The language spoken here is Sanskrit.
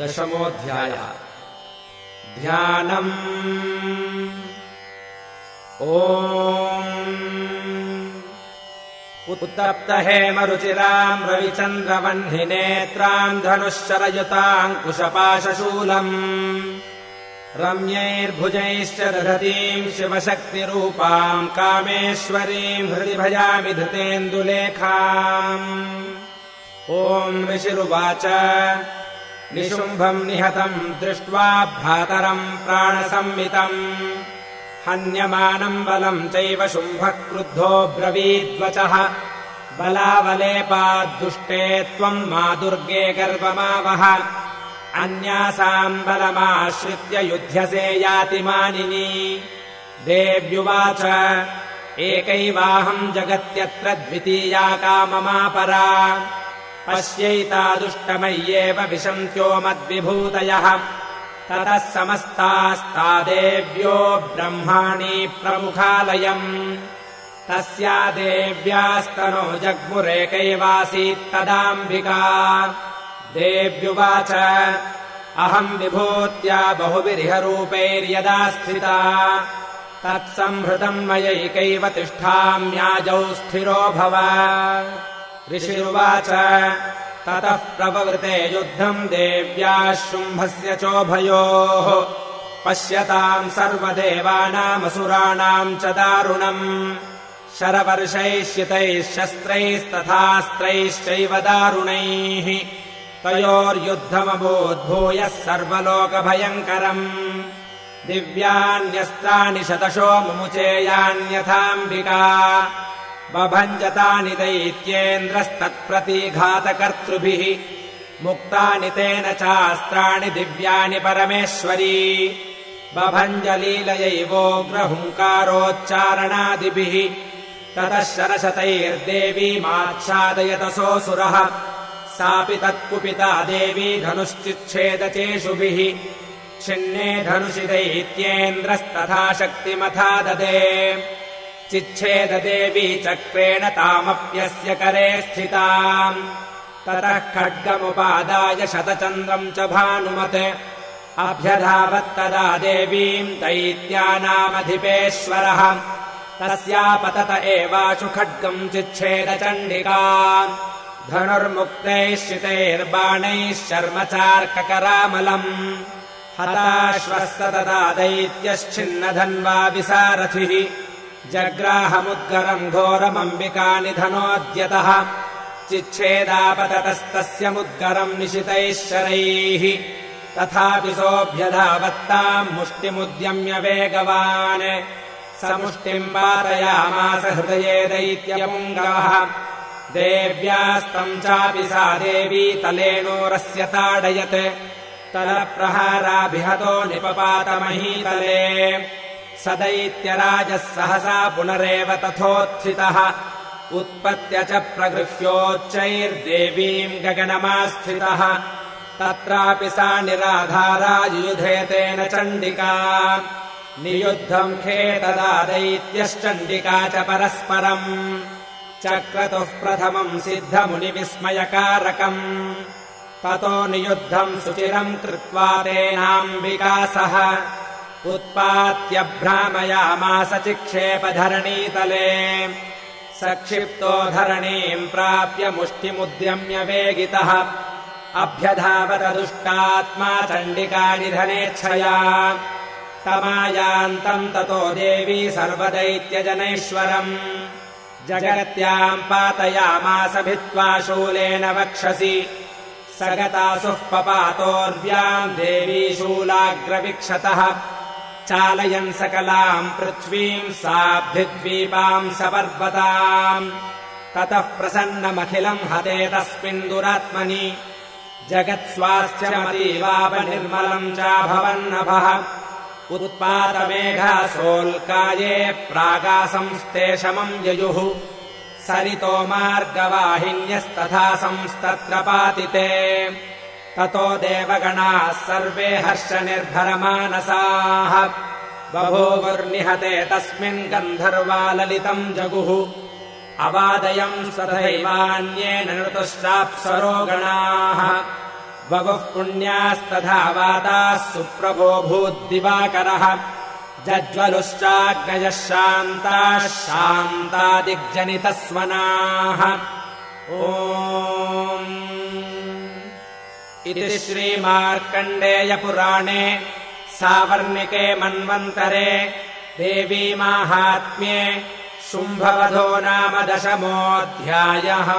दशमोऽध्यायः। ध्यानम्। ओ उत्तप्तहेमरुचिराम् रविचन्द्रवह्निनेत्राम् धनुश्चरयुताङ्कुशपाशशूलम्। रम्यैर्भुजैश्च दधतीम् शिवशक्तिरूपाम् कामेश्वरीम् हृदि भजामि धृतेन्दुलेखाम्। ओम् ऋषिरुवाच निशुम्भम् निहतम् दृष्ट्वा भ्रातरम् प्राणसंमितम्। हन्यमानम् बलम् चैव शुम्भः क्रुद्धो ब्रवीद्वचः। बलावलेपाद्दुष्टे त्वम् मा दुर्गे गर्वमावह। अन्यासाम् बलमाश्रित्य युध्यसे यातिमानिनी देव्युवाच एकैवाहम् जगत्यत्र द्वितीया काममापरा पश्यैतादुष्टमय्येव विशन्त्यो मद्विभूतयः। ततः समस्तास्ता देव्यो ब्रह्माणि प्रमुखालयम्। तस्या देव्यास्तनो जग्मुरेकैवासीत्तदाम्बिका देव्युवाच अहम् विभूत्या बहुविरिहरूपैर्यदा स्थिता। तत्संहृतम् मयैकैव तिष्ठाम्याजौ स्थिरो भव ऋषिरुवाच। ततः प्रववृते युद्धम् देव्याः शुम्भस्य चोभयोः। पश्यताम् सर्वदेवानामसुराणाम् च दारुणम् शरवर्षैश्चितैः शस्त्रैस्तथास्त्रैश्चैव दारुणैः। तयोर्युद्धमभूद्भूयः सर्वलोकभयङ्करम् दिव्यान्यस्त्राणि शतशो मुमुचेयान्यथाम्बिका बभञ्जतानि दैत्येन्द्रस्तत्प्रतीघातकर्तृभिः मुक्तानि तेन चास्त्राणि दिव्यानि परमेश्वरी। बभञ्जलीलयैवोग्रहुङ्कारोच्चारणादिभिः ततः शरशतैर्देवीमाच्छादयतसोऽसुरः सापि तत्कुपिता देवी धनुश्चिच्छेदचेषुभिः छिन्ने धनुषि दैत्येन्द्रस्तथा शक्तिमथा ददे चिच्छेददेवी चक्रेण तामप्यस्य करे स्थिताम्। ततः खड्गमुपादाय शतचन्द्रम् च भानुमत्। अभ्यधावत्तदा देवीम् दैत्यानामधिपेश्वरः। तस्यापतत एवाशु खड्गम् चिच्छेदचण्डिका। धनुर्मुक्तैः शितैर्बाणैः शर्मचार्ककरामलम् हताश्वः स तदा दैत्यश्चिन्नधन्वा विसारथिः जग्राहमुद्गरम् घोरमम्बिकानिधनोऽद्यतः चिच्छेदापततस्तस्य मुद्गरम् निशितैः शरैः तथापि सोऽभ्यधावत्ताम् मुष्टिमुद्यम्य वेगवान्। स मुष्टिम् पारयामास हृदये दैत्यपुङ्गवः देव्यास्तम् चापि सा देवी तलेनोरस्य ताडयत्। तलप्रहाराभिहतो निपपातमहीतले स दैत्यराजः सहसा पुनरेव तथोत्थितः। उत्पत्य च प्रगृह्योच्चैर्देवीम् गगनमास्थितः। तत्रापि सा निराधारायुधेतेन चण्डिका। नियुद्धम् खे तदा दैत्यश्चण्डिका च परस्परम्। चक्रतुः प्रथमम् सिद्धमुनिविस्मयकारकम्। ततो नियुद्धम् सुचिरम् कृत्वा तेनाम्बिका सह उत्पात्यभ्रामयामास चिक्षेपधरणीतले। सक्षिप्तो धरणीम् प्राप्य मुष्टिमुद्यम्य वेगितः। अभ्यधावतदुष्टात्मा चण्डिकानिधनेच्छया तमायान्तम् ततो देवी सर्वदैत्यजनैश्वरम्। जगत्याम् पातयामास भित्त्वा शूलेन वक्षसि। स गतासुः पपातोर्व्याम् देवी शूलाग्रविक्षतः चालयन् सकलाम् पृथ्वीम् साब्धिद्वीपाम् सपर्वताम्। ततः प्रसन्नमखिलम् हते तस्मिन् दुरात्मनि। जगत्स्वास्थ्यमतीवापनिर्मलम् चाभवन्नभः। उत्पातमेघासोल्काये प्रागासंस्ते शमम् ययुः। सरितो मार्गवाहिन्यस्तथा संस्तत्र पातिते ततो देवगणाः सर्वे हर्षनिर्भरमानसाः। बभूवुर्निहते तस्मिन् गन्धर्वाललितम् जगुः। अवादयम् सदैवान्येन नृतुश्चाप्सरो गणाः ववुः पुण्यास्तथा वाताः सुप्रभो भूद्दिवाकरः। जज्वलुश्चाग्नयः शान्ताः शान्तादिग्जनितस्वनाः। ओ इति श्रीमार्कण्डेयपुराणे सावर्णिके मन्वन्तरे देवी माहात्म्ये शुम्भवधो नाम दशमोऽध्यायः